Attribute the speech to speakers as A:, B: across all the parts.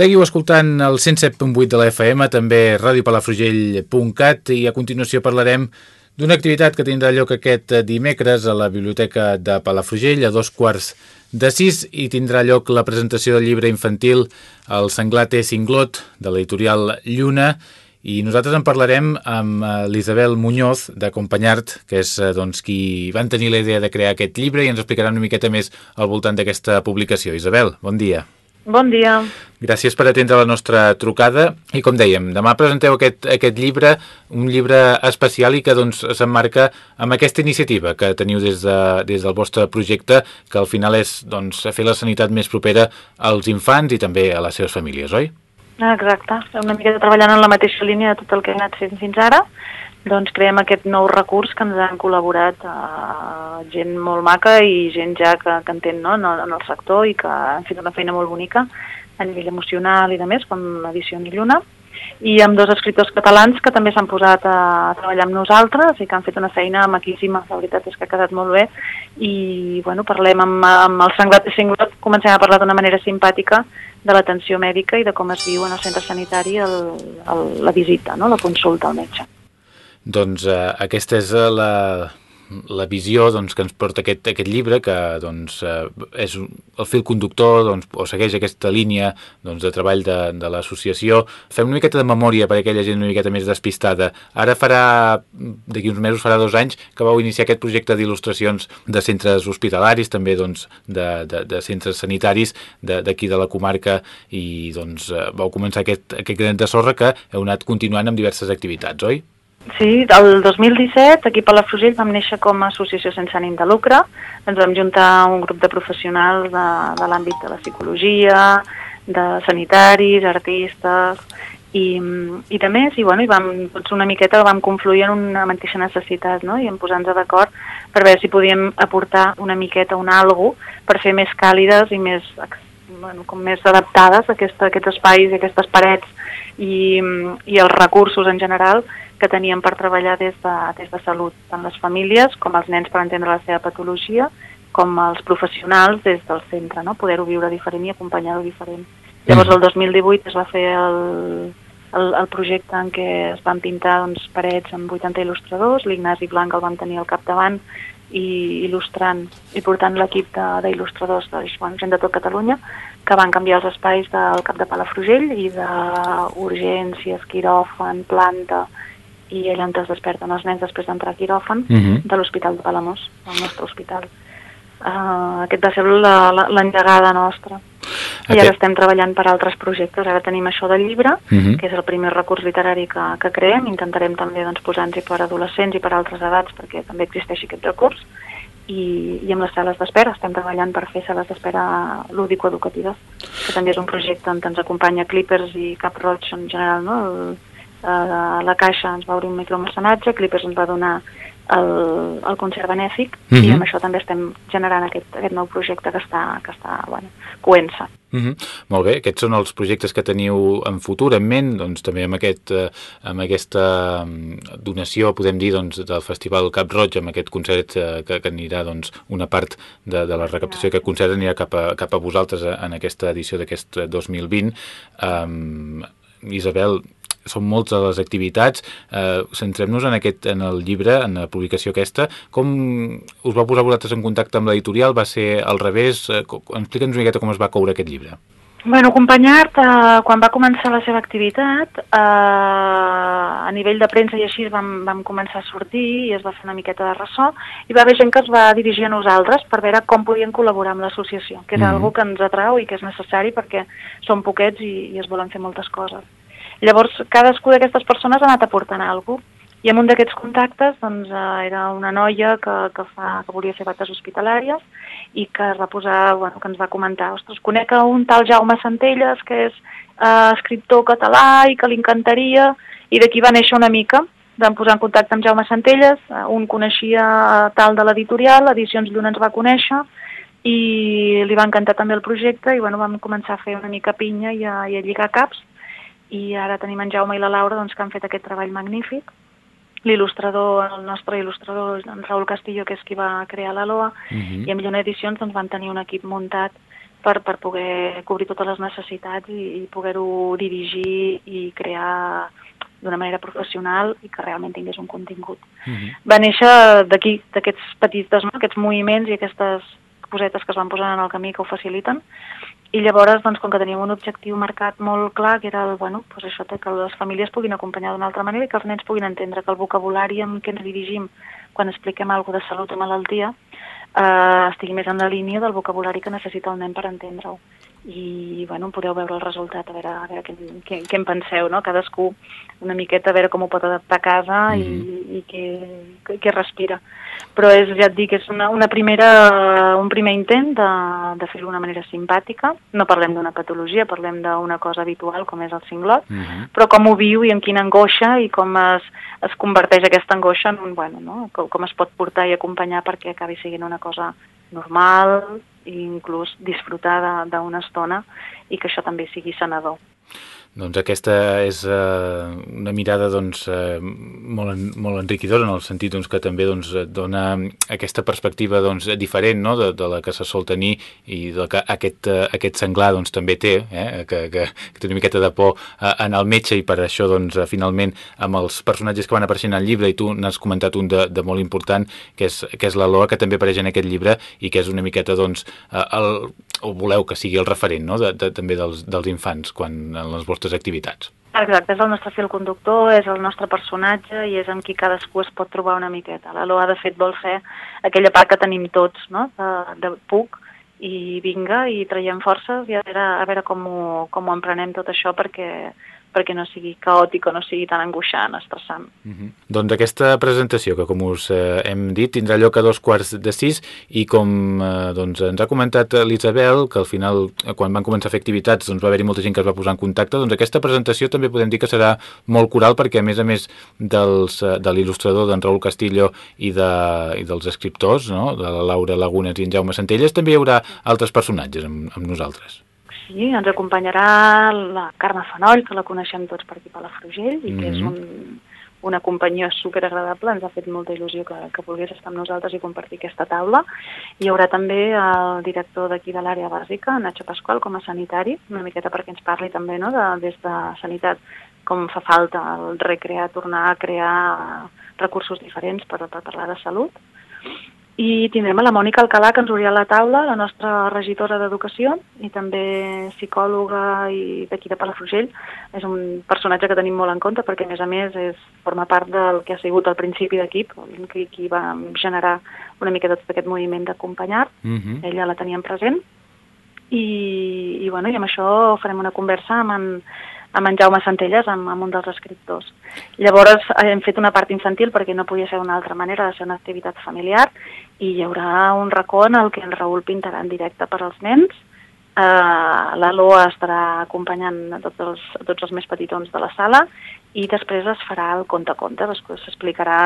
A: Seguiu escoltant el 107.8 de la FM, també radiopalafrugell.cat i a continuació parlarem d'una activitat que tindrà lloc aquest dimecres a la Biblioteca de Palafrugell a dos quarts de sis i tindrà lloc la presentació del llibre infantil El senglat és cinglot de l'editorial Lluna i nosaltres en parlarem amb l'Isabel Muñoz d'Acompanyart, que és eh, doncs, qui van tenir la idea de crear aquest llibre i ens explicarà una miqueta més al voltant d'aquesta publicació. Isabel, bon dia.
B: Bon dia.
A: Gràcies per atendre la nostra trucada. I com dèiem, demà presenteu aquest, aquest llibre, un llibre especial i que doncs, s'emmarca amb aquesta iniciativa que teniu des, de, des del vostre projecte, que al final és doncs, fer la sanitat més propera als infants i també a les seves famílies, oi?
B: Exacte, una mica treballant en la mateixa línia de tot el que he anat fent fins ara, doncs creem aquest nou recurs que ens han col·laborat eh, gent molt maca i gent ja que, que entén no, en, el, en el sector i que han fet una feina molt bonica a nivell emocional i de més, com Edició Ni Lluna, i amb dos escriptors catalans que també s'han posat a, a treballar amb nosaltres i que han fet una feina maquíssima, la veritat és que ha quedat molt bé i bueno, parlem amb, amb el Sanglat i Singlot, comencem a parlar d'una manera simpàtica de l'atenció mèdica i de com es viu en el centre sanitari el, el, la visita, no? la consulta al metge.
A: Doncs eh, aquesta és eh, la, la visió doncs, que ens porta aquest, aquest llibre, que doncs, eh, és el fil conductor doncs, o segueix aquesta línia doncs, de treball de, de l'associació. Fem una miqueta de memòria per a aquella gent una miqueta més despistada. Ara farà, d'aquí uns mesos, farà dos anys que vau iniciar aquest projecte d'il·lustracions de centres hospitalaris, també doncs, de, de, de centres sanitaris d'aquí de, de la comarca i doncs, eh, vau començar aquest, aquest granet de sorra que heu anat continuant amb diverses activitats, oi?
B: Sí, el 2017 aquí a la Frugell vam néixer com a associació sense ànim de lucre, ens vam juntar un grup de professionals de, de l'àmbit de la psicologia, de sanitaris, artistes i, i de més, i, bueno, i vam, tots una miqueta vam confluir en una mateixa necessitat no? i en posar-nos d'acord per veure si podíem aportar una miqueta, un algo, per fer més càlides i més, bueno, com més adaptades a, aquesta, a aquests espais i aquestes parets i, i els recursos en general que teníem per treballar des de, des de salut, tant les famílies com els nens per entendre la seva patologia, com els professionals des del centre, no? poder-ho viure diferent i acompanyar-ho diferent. Llavors el 2018 es va fer el, el, el projecte en què es van pintar doncs, parets amb 80 il·lustradors, l'Ignasi Blanc el vam tenir al capdavant i il·lustrant i portant l'equip d'il·lustradors de, de, gent de tot Catalunya que van canviar els espais del cap de Palafrugell i d'urgències, quiròfan, planta, i ell on es desperten els nens després d'entrar a quiròfan uh mhm. -huh. de l'Hospital de Palamós, el nostre hospital. Uh, aquest va ser l'engegada nostra. I ara estem treballant per altres projectes. Ara tenim això del llibre, uh mhm. -huh. que és el primer recurs literari que, que creem. Intentarem també doncs, posar-nos per adolescents i per altres edats, perquè també existeix aquest recurs. I, i amb les sales d'espera, estem treballant per fer sales d'espera lúdico-educatives, que també és un projecte on ens acompanya Clippers i Cap Roig en general, no? El, a la Caixa ens va obrir un micromecenatge, Clippers ens va donar el, el concert benèfic uh -huh. i mhm. amb això també estem generant aquest, aquest nou projecte que està, que està bueno, coent-se.
A: Uh mhm. -huh. Molt bé, aquests són els projectes que teniu en futur en ment, doncs també amb, aquest, eh, amb aquesta mm, donació, podem dir, doncs, del Festival Cap Roig, amb aquest concert eh, que, que anirà, doncs, una part de, de la recaptació d'aquest concert anirà cap a, cap a vosaltres en aquesta edició d'aquest 2020. Um, Isabel, són moltes les activitats. Eh, Centrem-nos en, aquest, en el llibre, en la publicació aquesta. Com us va posar vosaltres en contacte amb l'editorial? Va ser al revés? Eh, Explica'ns una miqueta com es va coure aquest llibre.
B: Bueno, Acompanyar-te, eh, quan va començar la seva activitat, eh, a nivell de premsa i així vam, vam començar a sortir i es va fer una miqueta de ressò, i va haver gent que es va dirigir a nosaltres per veure com podien col·laborar amb l'associació, que és mm. -hmm. que ens atrau i que és necessari perquè són poquets i, i es volen fer moltes coses. Llavors, cadascú d'aquestes persones ha anat aportant alguna cosa. I en un d'aquests contactes doncs, eh, era una noia que, que, fa, que volia fer bates hospitalàries i que es va posar, bueno, que ens va comentar, ostres, conec un tal Jaume Centelles, que és eh, escriptor català i que li encantaria, i d'aquí va néixer una mica, vam posar en contacte amb Jaume Centelles, eh, un coneixia tal de l'editorial, Edicions Lluna ens va conèixer, i li va encantar també el projecte i bueno, vam començar a fer una mica pinya i a, i a lligar caps i ara tenim en Jaume i la Laura doncs, que han fet aquest treball magnífic. L'il·lustrador, el nostre il·lustrador, en Raül Castillo, que és qui va crear la LOA, uh mhm. -huh. i amb Lluna Edicions doncs, van tenir un equip muntat per, per poder cobrir totes les necessitats i, i poder-ho dirigir i crear d'una manera professional i que realment tingués un contingut. Uh -huh. Va néixer d'aquí, d'aquests petits, aquests moviments i aquestes cosetes que es van posant en el camí que ho faciliten, i llavors, doncs, com que teníem un objectiu marcat molt clar, que era el, bueno, doncs això, que les famílies puguin acompanyar d'una altra manera i que els nens puguin entendre que el vocabulari amb què ens dirigim quan expliquem alguna de salut o malaltia eh, estigui més en la línia del vocabulari que necessita el nen per entendre-ho i bueno, podeu veure el resultat, a veure, a veure què, què, què en penseu, no? Cadascú una miqueta a veure com ho pot adaptar a casa mm -hmm. i, mhm. i què, què respira. Però és, ja et dic, és una, una primera, un primer intent de, de fer-ho d'una manera simpàtica. No parlem d'una patologia, parlem d'una cosa habitual com és el cinglot, mm -hmm. però com ho viu i amb quina angoixa i com es, es converteix aquesta angoixa en un, bueno, no? com, com es pot portar i acompanyar perquè acabi sent una cosa normal i inclús disfrutar d'una estona i que això també sigui sanador.
A: Doncs aquesta és eh, una mirada doncs, eh, molt, en, molt enriquidora en el sentit doncs, que també doncs, dona aquesta perspectiva doncs, diferent no? de, de la que se sol tenir i del que aquest, eh, aquest senglar doncs, també té, eh? que, que, que té una miqueta de por eh, en el metge i per això doncs, eh, finalment amb els personatges que van apareixent al llibre i tu n'has comentat un de, de molt important que és, que és la Loa que també apareix en aquest llibre i que és una miqueta doncs, eh, el, o voleu que sigui el referent no? de, de, també dels, dels infants quan en les vostres activitats.
B: Exacte, és el nostre fil conductor, és el nostre personatge i és amb qui cadascú es pot trobar una miqueta. La Loa, de fet, vol ser aquella part que tenim tots, no?, de, de puc, i vinga, i traiem forces i a veure, a veure com, ho, com ho emprenem tot això perquè perquè no sigui caòtic o no sigui tan angoixant, estressant.
A: Uh -huh. Doncs aquesta presentació, que com us eh, hem dit, tindrà lloc a dos quarts de sis i com eh, doncs, ens ha comentat l'Isabel, que al final, eh, quan van començar a fer activitats, doncs, va haver-hi molta gent que es va posar en contacte, doncs aquesta presentació també podem dir que serà molt coral perquè a més a més dels, eh, de l'il·lustrador d'en Raül Castillo i, de, i dels escriptors, no? de la Laura Lagunes i en Jaume Centelles, també hi haurà altres personatges amb, amb nosaltres.
B: Sí, ens acompanyarà la Carme Fanoll, que la coneixem tots per aquí per la Frugell, i mm -hmm. que és mhm. un, una companyia superagradable, ens ha fet molta il·lusió que, que volgués estar amb nosaltres i compartir aquesta taula. Hi haurà també el director d'aquí de l'àrea bàsica, Nacho Pasqual, com a sanitari, una miqueta perquè ens parli també no, de, des de sanitat com fa falta el recrear, tornar a crear recursos diferents per, per parlar de salut i tindrem a la Mònica Alcalà, que ens obrirà la taula, la nostra regidora d'Educació i també psicòloga i d'aquí de Palafrugell. És un personatge que tenim molt en compte perquè, a més a més, és, forma part del que ha sigut el principi d'equip, qui, qui va generar una mica tot aquest moviment d'acompanyar. Uh mhm. -huh. Ella la teníem present. I, i, bueno, i amb això farem una conversa amb en, amb en Jaume Centelles, amb, amb un dels escriptors. Llavors hem fet una part infantil perquè no podia ser d'una altra manera, de ser una activitat familiar, i hi haurà un racó en el que en Raül pintarà en directe per als nens, Uh, la Loa estarà acompanyant a tots, els, a tots els més petitons de la sala i després es farà el conte-conte, s'explicarà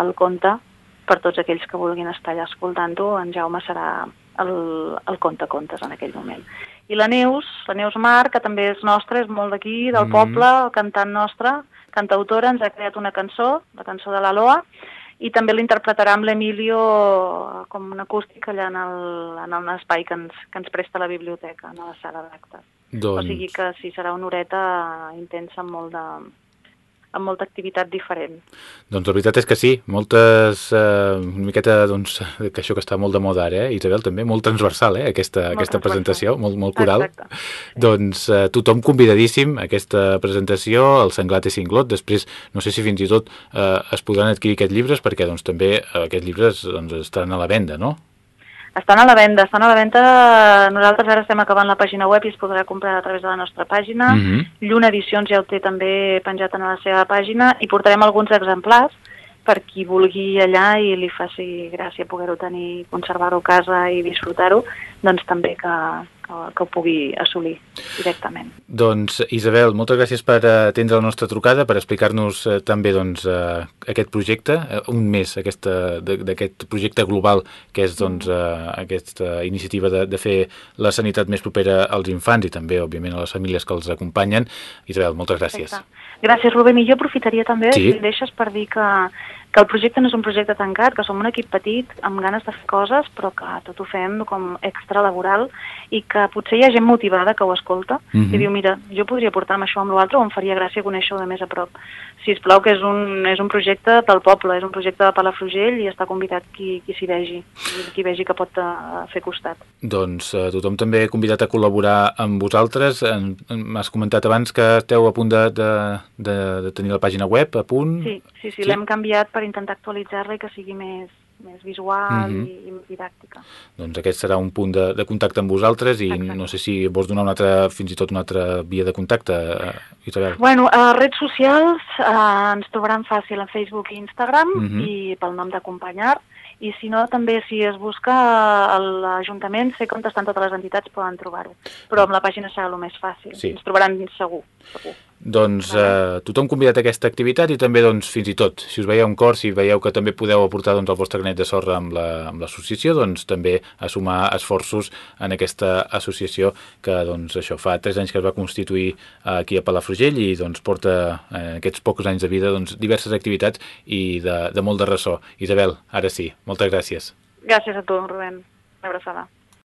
B: el conte per tots aquells que vulguin estar allà escoltant-ho, en Jaume serà el, el conte-contes en aquell moment. I la Neus, la Neus Mar, que també és nostra, és molt d'aquí, del mm. poble, el cantant nostre, cantautora, ens ha creat una cançó, la cançó de la Loa, i també l'interpretarà amb l'Emilio com un acústic allà en, el, en un espai que ens, que ens presta la biblioteca, en la sala d'actes. Doncs... O sigui que sí, serà una horeta intensa amb molt de, amb molta activitat diferent.
A: Doncs la veritat és que sí, moltes, eh, una miqueta, doncs, que això que està molt de moda ara, eh? Isabel, també, molt transversal, eh, aquesta, molt aquesta presentació, molt, molt coral. Exacte. Doncs eh, tothom convidadíssim a aquesta presentació, el Senglat i Cinglot, després no sé si fins i tot eh, es podran adquirir aquests llibres, perquè doncs també aquests llibres doncs, estaran a la venda, no?
B: Estan a la venda, estan a la venda. Nosaltres ara estem acabant la pàgina web i es podrà comprar a través de la nostra pàgina. Mm -hmm. Lluna Edicions ja ho té també penjat en la seva pàgina i portarem alguns exemplars per qui vulgui allà i li faci gràcia poder-ho tenir, conservar-ho a casa i disfrutar-ho, doncs també que, que, que ho pugui assolir directament.
A: Doncs Isabel, moltes gràcies per atendre la nostra trucada, per explicar-nos eh, també doncs, eh, aquest projecte, eh, un mes d'aquest projecte global que és doncs, eh, aquesta iniciativa de, de fer la sanitat més propera als infants i també, òbviament, a les famílies que els acompanyen. Isabel, moltes gràcies.
B: Perfecte. Gràcies, Rubén. I jo aprofitaria també, sí. si deixes, per dir que que el projecte no és un projecte tancat, que som un equip petit, amb ganes de fer coses, però que tot ho fem com extralaboral i que potser hi ha gent motivada que ho escolta mm -hmm. i diu, mira, jo podria portar-me això amb l'altre o em faria gràcia conèixer-ho de més a prop. Si es plau que és un, és un projecte del poble, és un projecte de Palafrugell i està convidat qui, qui s'hi vegi, qui vegi que pot uh, fer costat.
A: Doncs uh, tothom també convidat a col·laborar amb vosaltres. M'has comentat abans que esteu a punt de, de, de, de tenir la pàgina web a punt.
B: Sí, sí, sí, sí. l'hem canviat per intentar actualitzar-la i que sigui més, més visual mm -hmm. i, i didàctica.
A: Doncs aquest serà un punt de, de contacte amb vosaltres i Exacte. no sé si vols donar una altra, fins i tot una altra via de contacte, eh, Isabel.
B: Bueno, a redes socials eh, ens trobaran fàcil a Facebook i Instagram mm -hmm. i pel nom d'Acompanyar i si no, també si es busca a l'Ajuntament, sé com estan totes les entitats, poden trobar-ho. Però amb la pàgina serà el més fàcil. Sí. Ens trobaran segur, segur.
A: Doncs eh, tothom convidat a aquesta activitat i també doncs, fins i tot, si us veieu un cor, si veieu que també podeu aportar doncs, el vostre granet de sorra amb l'associació, la, doncs també a sumar esforços en aquesta associació que doncs, això fa tres anys que es va constituir aquí a Palafrugell i doncs, porta eh, aquests pocs anys de vida doncs, diverses activitats i de, de molt de ressò. Isabel, ara sí, moltes gràcies.
B: Gràcies a tu, Rubén. Una abraçada.